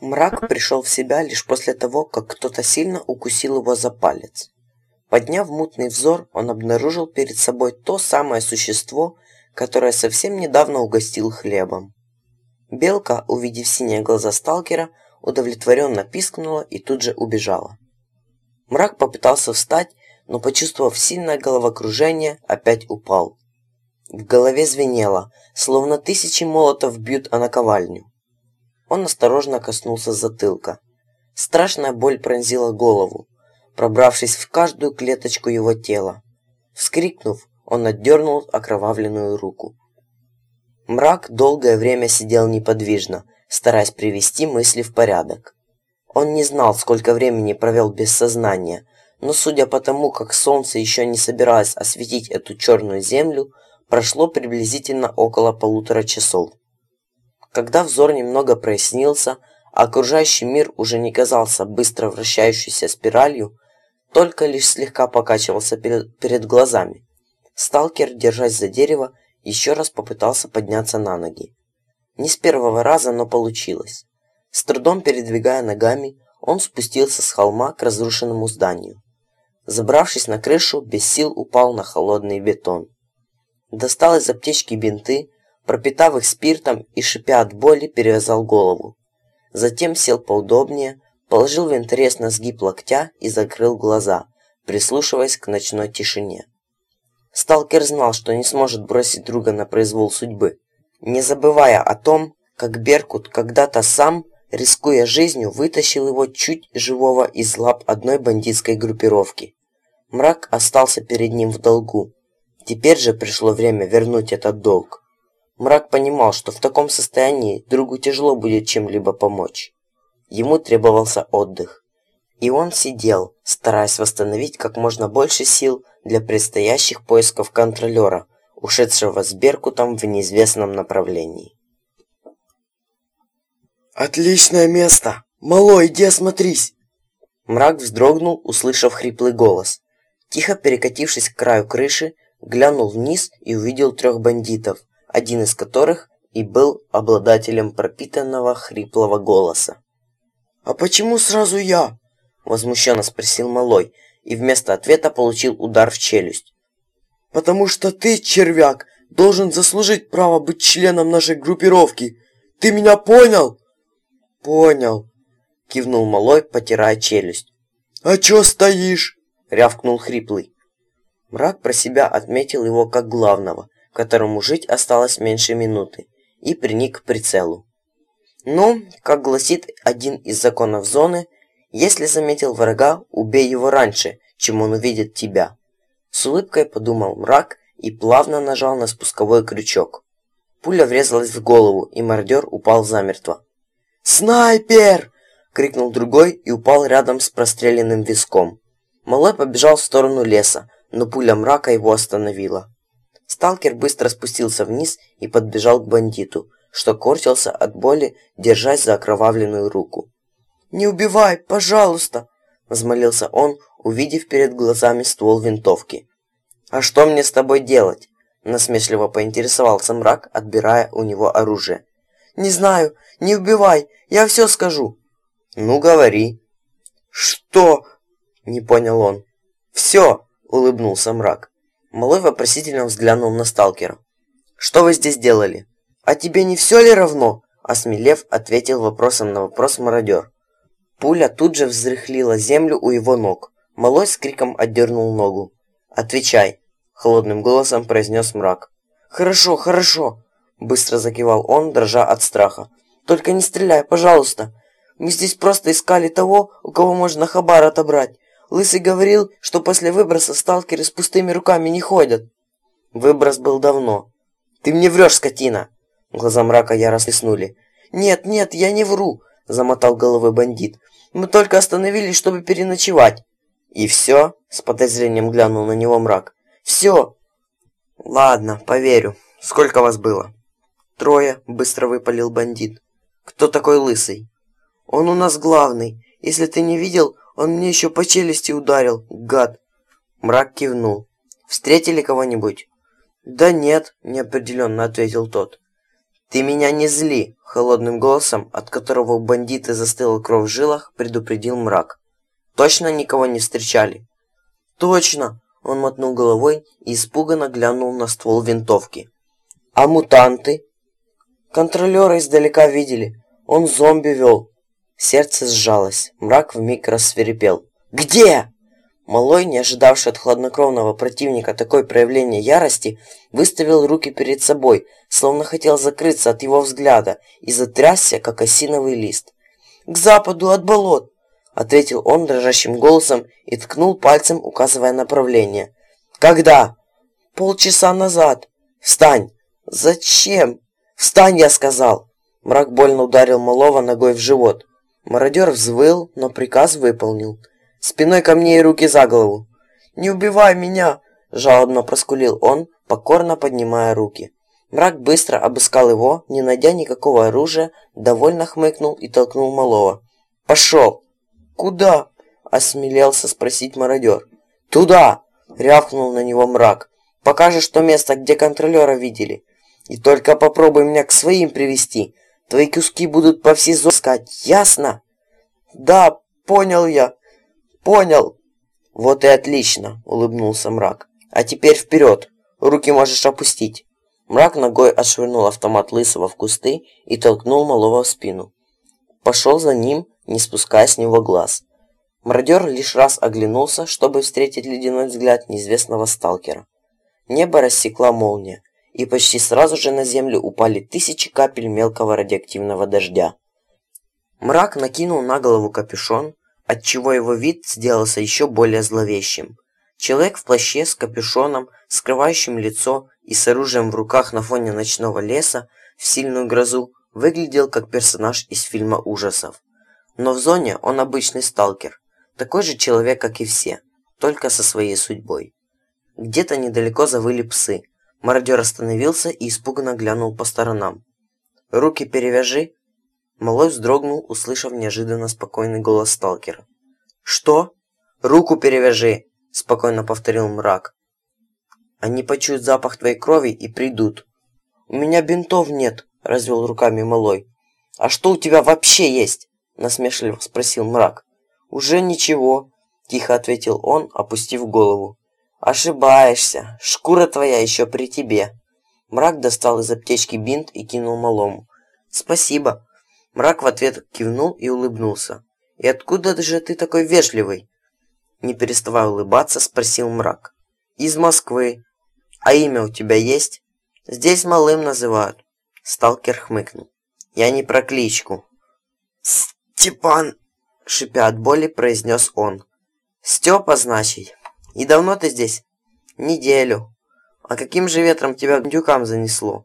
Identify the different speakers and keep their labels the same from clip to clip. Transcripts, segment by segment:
Speaker 1: Мрак пришел в себя лишь после того, как кто-то сильно укусил его за палец. Подняв мутный взор, он обнаружил перед собой то самое существо, которое совсем недавно угостил хлебом. Белка, увидев синие глаза сталкера, удовлетворенно пискнула и тут же убежала. Мрак попытался встать, но, почувствовав сильное головокружение, опять упал. В голове звенело, словно тысячи молотов бьют о наковальню. Он осторожно коснулся затылка. Страшная боль пронзила голову, пробравшись в каждую клеточку его тела. Вскрикнув, он отдернул окровавленную руку. Мрак долгое время сидел неподвижно, стараясь привести мысли в порядок. Он не знал, сколько времени провел без сознания, но судя по тому, как солнце еще не собиралось осветить эту черную землю, прошло приблизительно около полутора часов. Когда взор немного прояснился, а окружающий мир уже не казался быстро вращающейся спиралью, только лишь слегка покачивался перед, перед глазами. Сталкер, держась за дерево, еще раз попытался подняться на ноги. Не с первого раза, но получилось. С трудом передвигая ногами, он спустился с холма к разрушенному зданию. Забравшись на крышу, без сил упал на холодный бетон. Достал из аптечки бинты, пропитав их спиртом и, шипя от боли, перевязал голову. Затем сел поудобнее, положил винторез на сгиб локтя и закрыл глаза, прислушиваясь к ночной тишине. Сталкер знал, что не сможет бросить друга на произвол судьбы, не забывая о том, как Беркут когда-то сам, рискуя жизнью, вытащил его чуть живого из лап одной бандитской группировки. Мрак остался перед ним в долгу. Теперь же пришло время вернуть этот долг. Мрак понимал, что в таком состоянии другу тяжело будет чем-либо помочь. Ему требовался отдых. И он сидел, стараясь восстановить как можно больше сил для предстоящих поисков контролера, ушедшего с Беркутом в неизвестном направлении.
Speaker 2: «Отличное место! Малой, иди осмотрись!»
Speaker 1: Мрак вздрогнул, услышав хриплый голос. Тихо перекатившись к краю крыши, глянул вниз и увидел трех бандитов – один из которых и был обладателем пропитанного хриплого голоса.
Speaker 2: «А почему сразу я?»
Speaker 1: – возмущенно спросил Малой, и вместо ответа получил удар в челюсть.
Speaker 2: «Потому что ты, червяк, должен заслужить право быть членом нашей группировки. Ты меня понял?»
Speaker 1: «Понял», – кивнул Малой, потирая челюсть.
Speaker 2: «А чё стоишь?»
Speaker 1: – рявкнул хриплый. Мрак про себя отметил его как главного, которому жить осталось меньше минуты, и приник к прицелу. Ну, как гласит один из законов зоны, если заметил врага, убей его раньше, чем он увидит тебя. С улыбкой подумал мрак и плавно нажал на спусковой крючок. Пуля врезалась в голову, и мародер упал замертво.
Speaker 2: «Снайпер!» — крикнул другой и упал рядом с простреленным виском.
Speaker 1: Малой побежал в сторону леса, но пуля мрака его остановила. Сталкер быстро спустился вниз и подбежал к бандиту, что корчился от боли, держась за окровавленную руку.
Speaker 2: «Не убивай, пожалуйста!»
Speaker 1: – взмолился он, увидев перед глазами ствол винтовки. «А что мне с тобой делать?» – насмешливо поинтересовался мрак, отбирая у него оружие.
Speaker 2: «Не знаю, не убивай, я все скажу».
Speaker 1: «Ну, говори».
Speaker 2: «Что?»
Speaker 1: – не понял он. «Все!» – улыбнулся мрак. Малой вопросительно взглянул на сталкера. «Что вы здесь делали?»
Speaker 2: «А тебе не все ли равно?»
Speaker 1: Осмелев, ответил вопросом на вопрос мародер. Пуля тут же взрыхлила землю у его ног. Малой с криком отдернул ногу. «Отвечай!» – холодным голосом произнес мрак.
Speaker 2: «Хорошо, хорошо!»
Speaker 1: – быстро закивал он, дрожа от страха.
Speaker 2: «Только не стреляй, пожалуйста! Мы здесь просто искали того, у кого можно хабар отобрать. Лысый говорил, что после выброса сталкеры с пустыми руками не ходят.
Speaker 1: Выброс был давно. Ты мне врешь, скотина! Глаза мрака яростно снули.
Speaker 2: Нет, нет, я не вру, замотал головой бандит. Мы только остановились, чтобы переночевать.
Speaker 1: И все? С подозрением глянул на него мрак.
Speaker 2: Все.
Speaker 1: Ладно, поверю. Сколько вас было?
Speaker 2: Трое, быстро выпалил бандит.
Speaker 1: Кто такой лысый?
Speaker 2: Он у нас главный. Если ты не видел, он мне еще по челюсти ударил, гад.
Speaker 1: Мрак кивнул. Встретили кого-нибудь?
Speaker 2: Да нет, неопределенно ответил тот.
Speaker 1: «Ты меня не зли!» — холодным голосом, от которого у бандита застыла кровь в жилах, предупредил мрак. «Точно никого не встречали?»
Speaker 2: «Точно!» — он мотнул головой и испуганно глянул на ствол винтовки.
Speaker 1: «А мутанты?»
Speaker 2: «Контролера издалека видели. Он зомби вел».
Speaker 1: Сердце сжалось. Мрак вмиг рассверепел.
Speaker 2: «Где?»
Speaker 1: Малой, не ожидавший от хладнокровного противника такой проявления ярости, выставил руки перед собой, словно хотел закрыться от его взгляда, и затрясся, как осиновый лист.
Speaker 2: «К западу от болот!»
Speaker 1: — ответил он дрожащим голосом и ткнул пальцем, указывая направление.
Speaker 2: «Когда?»
Speaker 1: «Полчаса назад. Встань!»
Speaker 2: «Зачем?»
Speaker 1: «Встань!» — я сказал. Мрак больно ударил малого ногой в живот. Мародер взвыл, но приказ выполнил. Спиной ко мне и руки за голову.
Speaker 2: «Не убивай меня!»
Speaker 1: – жалобно проскулил он, покорно поднимая руки. Мрак быстро обыскал его, не найдя никакого оружия, довольно хмыкнул и толкнул малого. «Пошел!»
Speaker 2: «Куда?»
Speaker 1: – осмелелся спросить мародер. «Туда!» – рявкнул на него мрак. «Покажешь то место, где контролера видели. И только попробуй меня к своим привести. Твои куски будут по всей зоне искать, ясно?»
Speaker 2: «Да, понял я!» «Понял!»
Speaker 1: «Вот и отлично!» — улыбнулся мрак. «А теперь вперед! Руки можешь опустить!» Мрак ногой отшвырнул автомат Лысого в кусты и толкнул малого в спину. Пошел за ним, не спуская с него глаз. Мародер лишь раз оглянулся, чтобы встретить ледяной взгляд неизвестного сталкера. Небо рассекла молния, и почти сразу же на землю упали тысячи капель мелкого радиоактивного дождя. Мрак накинул на голову капюшон, отчего его вид сделался еще более зловещим. Человек в плаще с капюшоном, скрывающим лицо и с оружием в руках на фоне ночного леса в сильную грозу выглядел как персонаж из фильма ужасов. Но в зоне он обычный сталкер, такой же человек, как и все, только со своей судьбой. Где-то недалеко завыли псы. Мародер остановился и испуганно глянул по сторонам. «Руки перевяжи», Малой вздрогнул, услышав неожиданно спокойный голос сталкера. «Что?» «Руку перевяжи!» – спокойно повторил мрак. «Они почуют запах твоей крови и придут».
Speaker 2: «У меня бинтов нет», – развел руками Малой.
Speaker 1: «А что у тебя вообще есть?» – насмешливо спросил мрак.
Speaker 2: «Уже ничего», – тихо ответил он, опустив голову.
Speaker 1: «Ошибаешься. Шкура твоя еще при тебе». Мрак достал из аптечки бинт и кинул малому. «Спасибо», Мрак в ответ кивнул и улыбнулся. «И откуда же ты такой вежливый?» Не переставая улыбаться, спросил мрак. «Из Москвы. А имя у тебя есть?» «Здесь малым называют». Сталкер хмыкнул. «Я не про кличку».
Speaker 2: «Степан!»
Speaker 1: Шипя от боли, произнес он. «Степа, значит? И давно ты здесь?» «Неделю. А каким же ветром тебя к дюкам занесло?»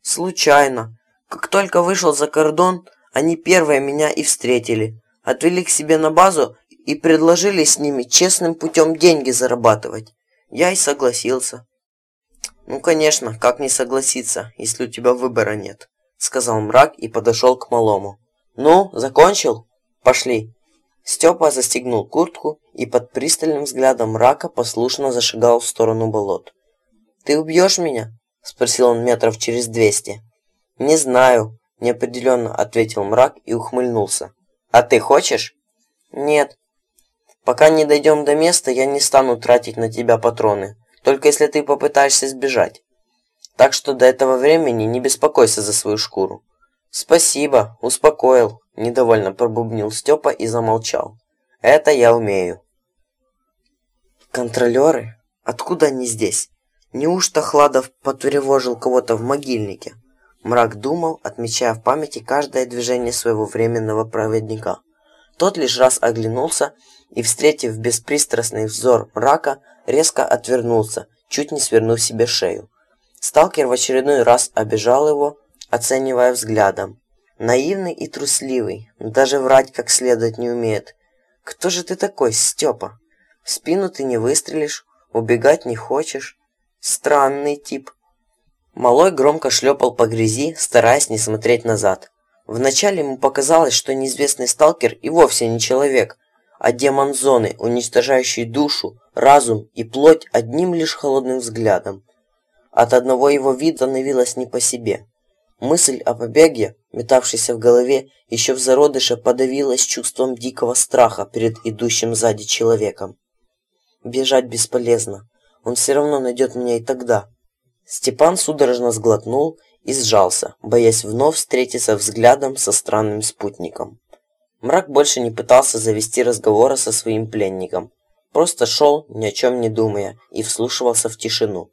Speaker 2: «Случайно. Как только вышел за кордон, они первые меня и встретили, отвели к себе на базу и предложили с ними честным путем деньги зарабатывать. Я и согласился.
Speaker 1: «Ну, конечно, как не согласиться, если у тебя выбора нет», — сказал мрак и подошел к малому. «Ну, закончил? Пошли». Степа застегнул куртку и под пристальным взглядом мрака послушно зашагал в сторону болот. «Ты убьешь меня?» — спросил он метров через двести. «Не знаю», неопределенно ответил мрак и ухмыльнулся. А ты хочешь? Нет. Пока не дойдем до места, я не стану тратить на тебя патроны, только если ты попытаешься сбежать. Так что до этого времени не беспокойся за свою шкуру. Спасибо, успокоил, недовольно пробубнил Степа и замолчал. Это я умею. Контролеры? Откуда они здесь? Неужто Хладов потревожил кого-то в могильнике? Мрак думал, отмечая в памяти каждое движение своего временного проводника. Тот лишь раз оглянулся и, встретив беспристрастный взор мрака, резко отвернулся, чуть не свернув себе шею. Сталкер в очередной раз обижал его, оценивая взглядом. Наивный и трусливый, даже врать как следует не умеет. Кто же ты такой, Степа? В спину ты не выстрелишь, убегать не хочешь. Странный тип. Малой громко шлепал по грязи, стараясь не смотреть назад. Вначале ему показалось, что неизвестный сталкер и вовсе не человек, а демон зоны, уничтожающий душу, разум и плоть одним лишь холодным взглядом. От одного его вида становилось не по себе.
Speaker 2: Мысль о побеге, метавшейся в голове, еще в зародыше подавилась чувством дикого страха перед идущим сзади человеком. Бежать бесполезно. Он все равно найдет меня и тогда. Степан судорожно сглотнул и сжался, боясь вновь встретиться взглядом со странным спутником. Мрак больше не пытался завести разговора со своим пленником. Просто шел, ни о чем не думая, и вслушивался в тишину.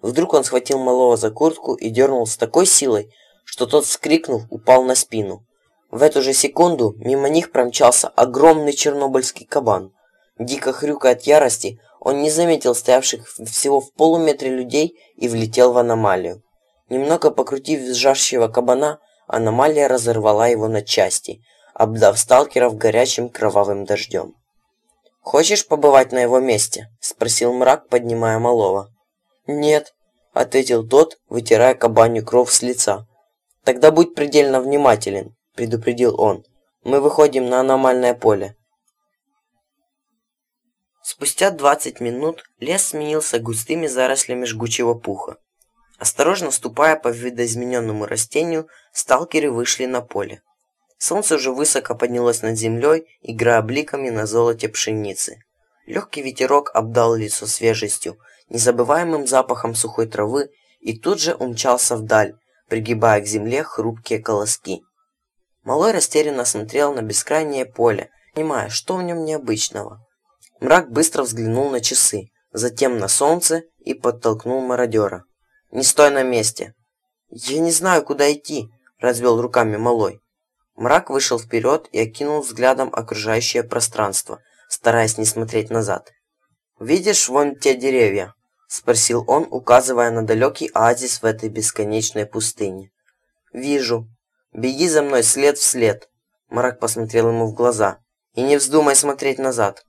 Speaker 2: Вдруг он схватил малого за куртку и дернул с такой силой, что тот, вскрикнув, упал на спину. В эту же секунду мимо них промчался огромный чернобыльский кабан. Дико хрюкая от ярости, он не заметил стоявших всего в полуметре людей и влетел в аномалию. Немного покрутив визжащего кабана, аномалия разорвала его на части, обдав сталкеров горячим кровавым дождем. «Хочешь побывать на его месте?» – спросил мрак, поднимая малого. «Нет», – ответил тот, вытирая кабанью кровь с лица. «Тогда будь предельно внимателен», – предупредил он. «Мы выходим на аномальное поле». Спустя 20 минут лес сменился густыми зарослями жгучего пуха. Осторожно ступая по видоизмененному растению, сталкеры вышли на поле. Солнце уже высоко поднялось над землей, играя бликами на золоте пшеницы. Легкий ветерок обдал лицо свежестью, незабываемым запахом сухой травы и тут же умчался вдаль, пригибая к земле хрупкие колоски. Малой растерянно смотрел на бескрайнее поле, понимая, что в нем необычного. Мрак быстро взглянул на часы, затем на солнце и подтолкнул мародера. «Не стой на месте!» «Я не знаю, куда идти!» – развел руками малой. Мрак вышел вперед и окинул взглядом окружающее пространство, стараясь не смотреть назад. «Видишь вон те деревья?» – спросил он, указывая на далекий оазис в этой бесконечной пустыне. «Вижу. Беги за мной след в след!» Мрак посмотрел ему в глаза. «И не вздумай смотреть назад!»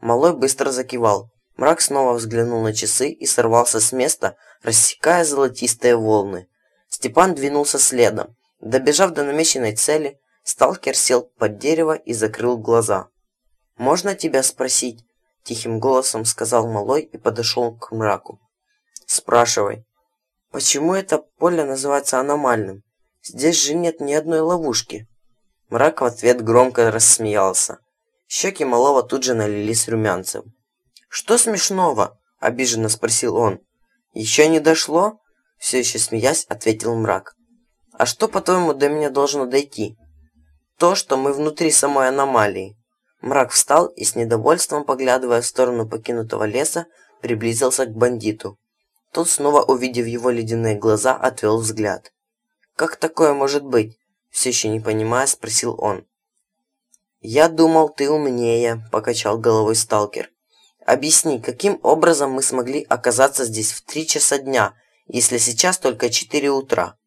Speaker 2: Малой быстро закивал. Мрак снова взглянул на часы и сорвался с места, рассекая золотистые волны. Степан двинулся следом. Добежав до намеченной цели, сталкер сел под дерево и закрыл глаза. «Можно тебя спросить?» – тихим голосом сказал Малой и подошел к мраку. «Спрашивай». «Почему это поле называется аномальным? Здесь же нет ни одной ловушки». Мрак в ответ громко рассмеялся. Щеки Малого тут же налились румянцем. «Что смешного?» – обиженно спросил он. «Еще не дошло?» – все еще смеясь, ответил мрак. «А что, по-твоему, до меня должно дойти?» «То, что мы внутри самой аномалии». Мрак встал и с недовольством, поглядывая в сторону покинутого леса, приблизился к бандиту. Тот, снова увидев его ледяные глаза, отвел взгляд. «Как такое может быть?» Все еще не понимая, спросил он. «Я думал, ты умнее», – покачал головой сталкер. Объясни, каким образом мы смогли оказаться здесь в три часа дня, если сейчас только четыре утра?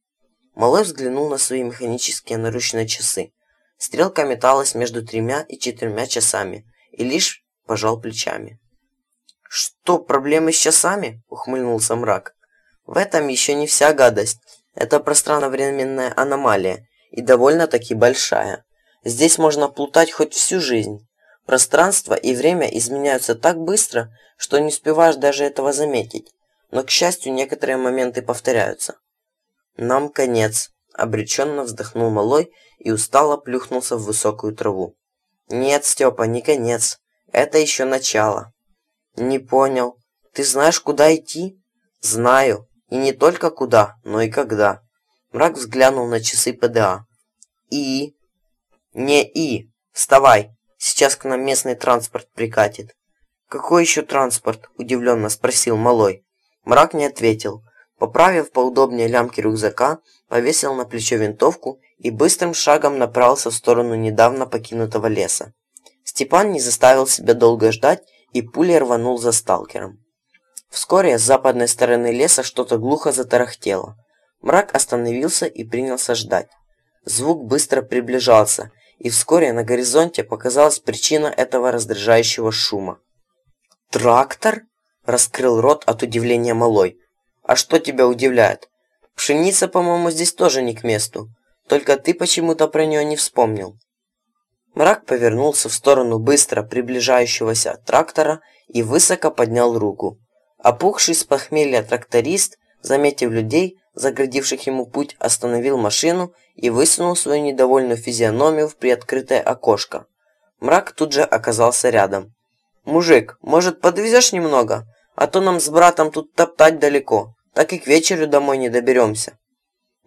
Speaker 2: Малой взглянул на свои механические наручные часы. Стрелка металась между тремя и четырьмя часами и лишь пожал плечами. «Что, проблемы с часами?» – ухмыльнулся мрак. «В этом еще не вся гадость. Это пространно-временная аномалия и довольно-таки большая. Здесь можно плутать хоть всю жизнь. Пространство и время изменяются так быстро, что не успеваешь даже этого заметить. Но, к счастью, некоторые моменты повторяются. «Нам конец», – обреченно вздохнул малой и устало плюхнулся в высокую траву. «Нет, Степа, не конец. Это еще начало». «Не понял. Ты знаешь, куда идти?» «Знаю. И не только куда, но и когда». Мрак взглянул на часы ПДА. «И?» «Не и. Вставай. Сейчас к нам местный транспорт прикатит». «Какой еще транспорт?» – удивленно спросил Малой. Мрак не ответил. Поправив поудобнее лямки рюкзака, повесил на плечо винтовку и быстрым шагом направился в сторону недавно покинутого леса. Степан не заставил себя долго ждать и пулей рванул за сталкером. Вскоре с западной стороны леса что-то глухо затарахтело. Мрак остановился и принялся ждать. Звук быстро приближался, и вскоре на горизонте показалась причина этого раздражающего шума. «Трактор?» – раскрыл рот от удивления малой. «А что тебя удивляет? Пшеница, по-моему, здесь тоже не к месту. Только ты почему-то про нее не вспомнил». Мрак повернулся в сторону быстро приближающегося трактора и высоко поднял руку. Опухший с похмелья тракторист, заметив людей, заградивших ему путь, остановил машину и высунул свою недовольную физиономию в приоткрытое окошко. Мрак тут же оказался рядом. «Мужик, может, подвезешь немного? А то нам с братом тут топтать далеко, так и к вечеру домой не доберемся».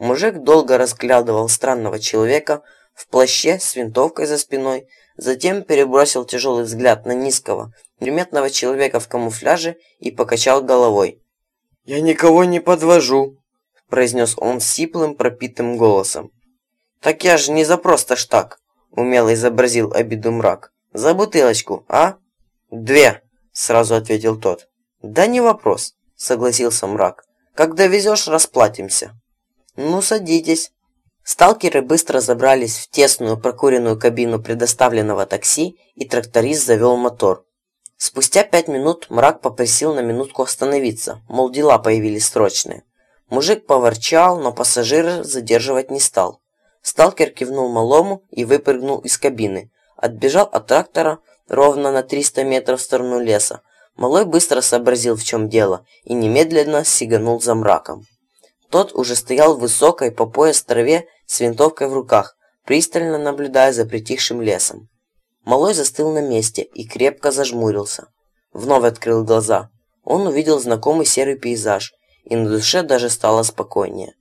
Speaker 2: Мужик долго разглядывал странного человека в плаще с винтовкой за спиной, затем перебросил тяжелый взгляд на низкого, приметного человека в камуфляже и покачал головой. «Я никого не подвожу», – произнес он сиплым, пропитым голосом. «Так я же не за просто ж так», – умело изобразил обиду мрак. «За бутылочку, а?» «Две», – сразу ответил тот. «Да не вопрос», – согласился мрак. «Когда везешь, расплатимся». «Ну, садитесь». Сталкеры быстро забрались в тесную прокуренную кабину предоставленного такси, и тракторист завел мотор. Спустя пять минут мрак попросил на минутку остановиться, мол, дела появились срочные. Мужик поворчал, но пассажира задерживать не стал. Сталкер кивнул малому и выпрыгнул из кабины. Отбежал от трактора ровно на 300 метров в сторону леса. Малой быстро сообразил, в чем дело, и немедленно сиганул за мраком. Тот уже стоял в высокой по пояс траве с винтовкой в руках, пристально наблюдая за притихшим лесом. Малой застыл на месте и крепко зажмурился. Вновь открыл глаза. Он увидел знакомый серый пейзаж, и на душе даже стало спокойнее.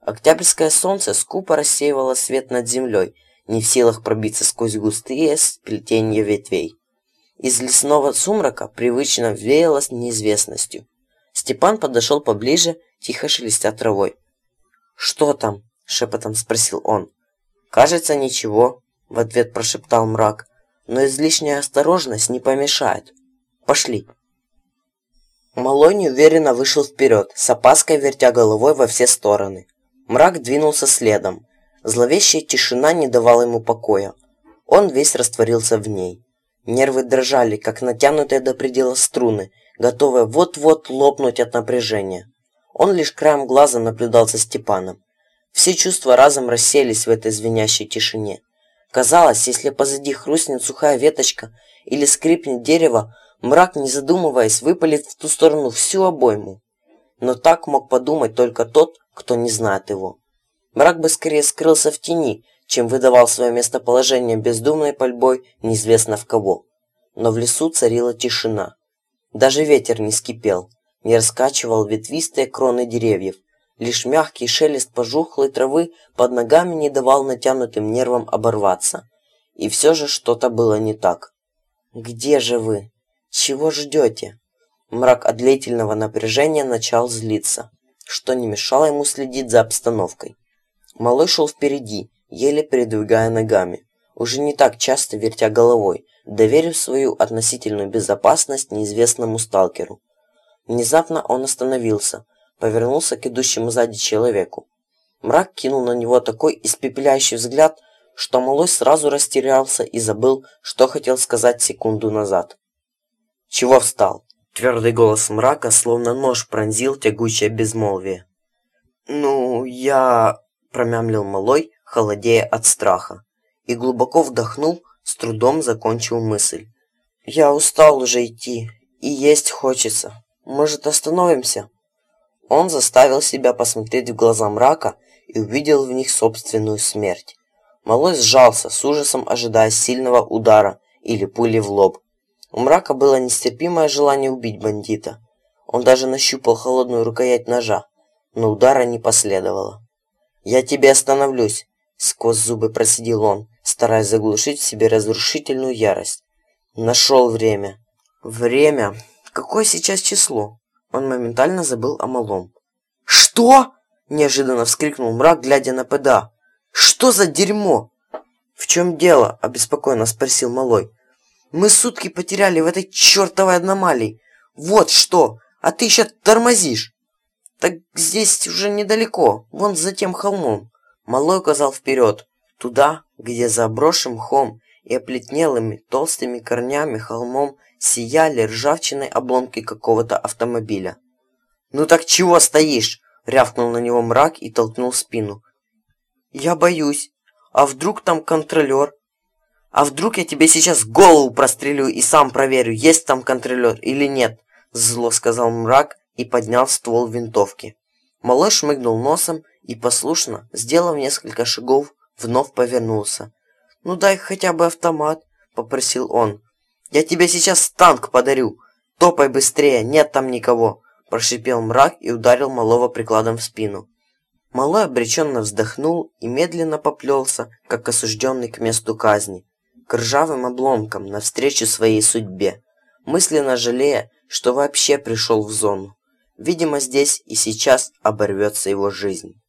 Speaker 2: Октябрьское солнце скупо рассеивало свет над землей, не в силах пробиться сквозь густые сплетения ветвей. Из лесного сумрака привычно веяло неизвестностью. Степан подошел поближе, тихо шелестя травой. «Что там?» – шепотом спросил он. «Кажется, ничего», – в ответ прошептал мрак но излишняя осторожность не помешает. Пошли. Малой неуверенно вышел вперед, с опаской вертя головой во все стороны. Мрак двинулся следом. Зловещая тишина не давала ему покоя. Он весь растворился в ней. Нервы дрожали, как натянутые до предела струны, готовые вот-вот лопнуть от напряжения. Он лишь краем глаза наблюдал за Степаном. Все чувства разом расселись в этой звенящей тишине. Казалось, если позади хрустнет сухая веточка или скрипнет дерево, мрак, не задумываясь, выпалит в ту сторону всю обойму. Но так мог подумать только тот, кто не знает его. Мрак бы скорее скрылся в тени, чем выдавал свое местоположение бездумной пальбой неизвестно в кого. Но в лесу царила тишина. Даже ветер не скипел, не раскачивал ветвистые кроны деревьев, Лишь мягкий шелест пожухлой травы под ногами не давал натянутым нервам оборваться. И все же что-то было не так. «Где же вы? Чего ждете?» Мрак от длительного напряжения начал злиться, что не мешало ему следить за обстановкой. Малой шел впереди, еле передвигая ногами, уже не так часто вертя головой, доверив свою относительную безопасность неизвестному сталкеру. Внезапно он остановился, повернулся к идущему сзади человеку. Мрак кинул на него такой испепеляющий взгляд, что малой сразу растерялся и забыл, что хотел сказать секунду назад. «Чего встал?» Твердый голос мрака, словно нож, пронзил тягучее безмолвие. «Ну, я...» – промямлил малой, холодея от страха. И глубоко вдохнул, с трудом закончил мысль. «Я устал уже идти, и есть хочется. Может, остановимся?» Он заставил себя посмотреть в глаза мрака и увидел в них собственную смерть. Малой сжался, с ужасом ожидая сильного удара или пули в лоб. У мрака было нестерпимое желание убить бандита. Он даже нащупал холодную рукоять ножа, но удара не последовало. «Я тебе остановлюсь!» — сквозь зубы просидел он, стараясь заглушить в себе разрушительную ярость. Нашел время. Время? Какое сейчас число? Он моментально забыл о малом. «Что?» – неожиданно вскрикнул мрак, глядя на ПДА. «Что за дерьмо?» «В чем дело?» – обеспокоенно спросил малой. «Мы сутки потеряли в этой чертовой аномалии. Вот что! А ты еще тормозишь!» «Так здесь уже недалеко, вон за тем холмом». Малой указал вперед, туда, где за обросшим мхом и оплетнелыми толстыми корнями холмом сияли ржавчиной обломки какого-то автомобиля. «Ну так чего стоишь?» — рявкнул на него мрак и толкнул спину. «Я боюсь. А вдруг там контролер? А вдруг я тебе сейчас голову прострелю и сам проверю, есть там контролер или нет?» Зло сказал мрак и поднял ствол винтовки. Малой шмыгнул носом и послушно, сделав несколько шагов, вновь повернулся. «Ну дай хотя бы автомат», — попросил он. «Я тебе сейчас танк подарю. Топай быстрее, нет там никого», — прошипел мрак и ударил малого прикладом в спину. Малой обреченно вздохнул и медленно поплелся, как осужденный к месту казни, к ржавым обломкам навстречу своей судьбе, мысленно жалея, что вообще пришел в зону. Видимо, здесь и сейчас оборвется его жизнь.